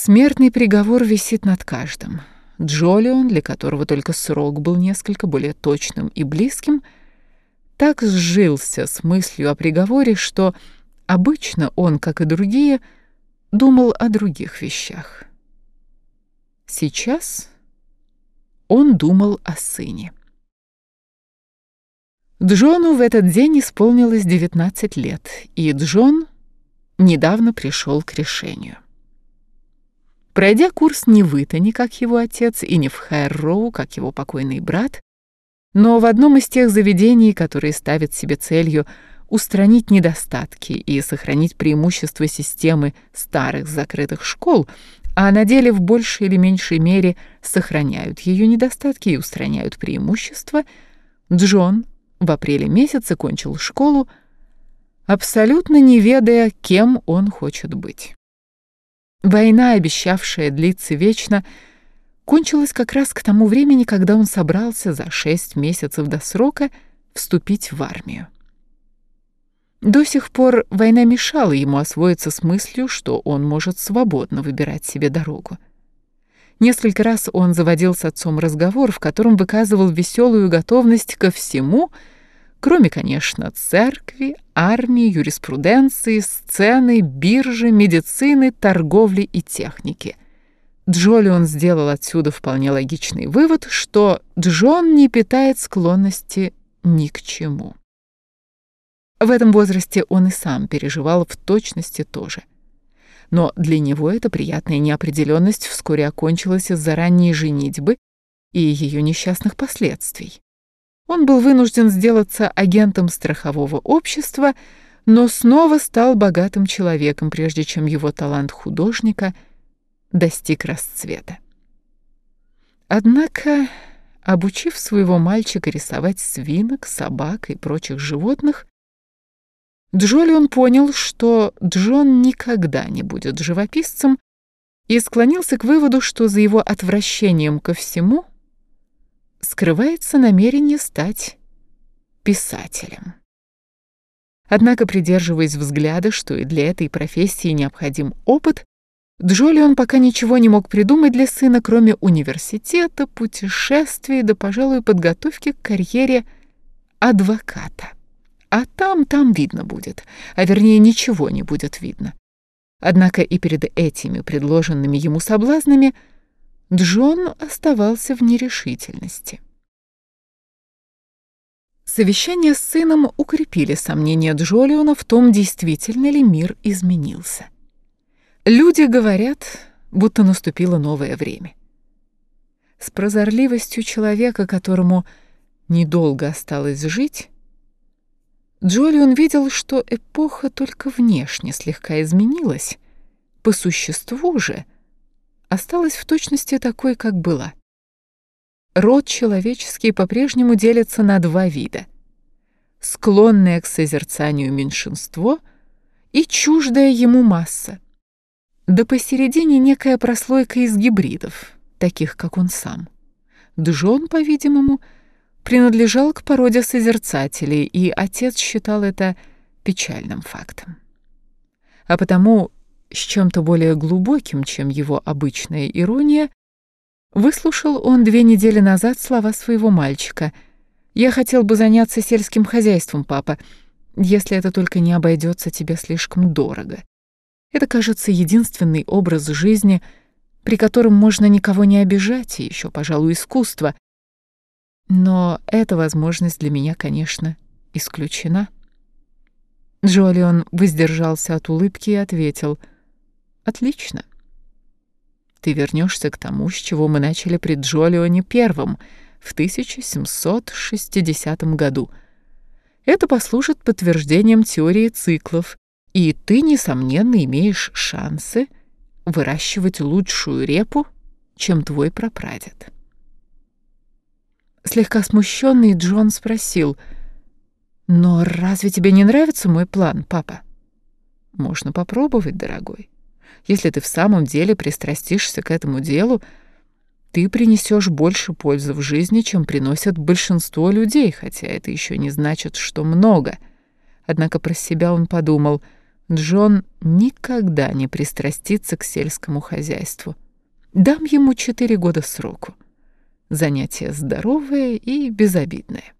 Смертный приговор висит над каждым. Джолион, для которого только срок был несколько более точным и близким, так сжился с мыслью о приговоре, что обычно он, как и другие, думал о других вещах. Сейчас он думал о сыне. Джону в этот день исполнилось 19 лет, и Джон недавно пришел к решению. Пройдя курс не в Итоне, как его отец, и не в Хэрроу, как его покойный брат, но в одном из тех заведений, которые ставят себе целью устранить недостатки и сохранить преимущества системы старых закрытых школ, а на деле в большей или меньшей мере сохраняют ее недостатки и устраняют преимущества, Джон в апреле месяце кончил школу, абсолютно не ведая, кем он хочет быть. Война, обещавшая длиться вечно, кончилась как раз к тому времени, когда он собрался за шесть месяцев до срока вступить в армию. До сих пор война мешала ему освоиться с мыслью, что он может свободно выбирать себе дорогу. Несколько раз он заводил с отцом разговор, в котором выказывал веселую готовность ко всему — кроме, конечно, церкви, армии, юриспруденции, сцены, биржи, медицины, торговли и техники. Джолион сделал отсюда вполне логичный вывод, что Джон не питает склонности ни к чему. В этом возрасте он и сам переживал в точности тоже. Но для него эта приятная неопределенность вскоре окончилась из-за ранней женитьбы и ее несчастных последствий. Он был вынужден сделаться агентом страхового общества, но снова стал богатым человеком, прежде чем его талант художника достиг расцвета. Однако, обучив своего мальчика рисовать свинок, собак и прочих животных, Джолион понял, что Джон никогда не будет живописцем, и склонился к выводу, что за его отвращением ко всему — скрывается намерение стать писателем. Однако, придерживаясь взгляда, что и для этой профессии необходим опыт, Джолион пока ничего не мог придумать для сына, кроме университета, путешествий да, пожалуй, подготовки к карьере адвоката. А там, там видно будет, а вернее ничего не будет видно. Однако и перед этими предложенными ему соблазнами – Джон оставался в нерешительности. Совещание с сыном укрепили сомнения Джолиона в том, действительно ли мир изменился. Люди говорят, будто наступило новое время. С прозорливостью человека, которому недолго осталось жить, Джолион видел, что эпоха только внешне слегка изменилась, по существу же — осталась в точности такой, как была. Род человеческий по-прежнему делится на два вида. Склонное к созерцанию меньшинство и чуждая ему масса. Да посередине некая прослойка из гибридов, таких, как он сам. Джон, по-видимому, принадлежал к породе созерцателей, и отец считал это печальным фактом. А потому с чем-то более глубоким, чем его обычная ирония, выслушал он две недели назад слова своего мальчика. «Я хотел бы заняться сельским хозяйством, папа, если это только не обойдется тебе слишком дорого. Это, кажется, единственный образ жизни, при котором можно никого не обижать, и еще, пожалуй, искусство. Но эта возможность для меня, конечно, исключена». Джолион воздержался от улыбки и ответил — Отлично. Ты вернешься к тому, с чего мы начали при Джолионе Первом в 1760 году. Это послужит подтверждением теории циклов, и ты, несомненно, имеешь шансы выращивать лучшую репу, чем твой прапрадед. Слегка смущенный Джон спросил, «Но разве тебе не нравится мой план, папа?» «Можно попробовать, дорогой. Если ты в самом деле пристрастишься к этому делу, ты принесешь больше пользы в жизни, чем приносят большинство людей, хотя это еще не значит, что много. Однако про себя он подумал, Джон никогда не пристрастится к сельскому хозяйству. Дам ему четыре года сроку. Занятие здоровое и безобидное.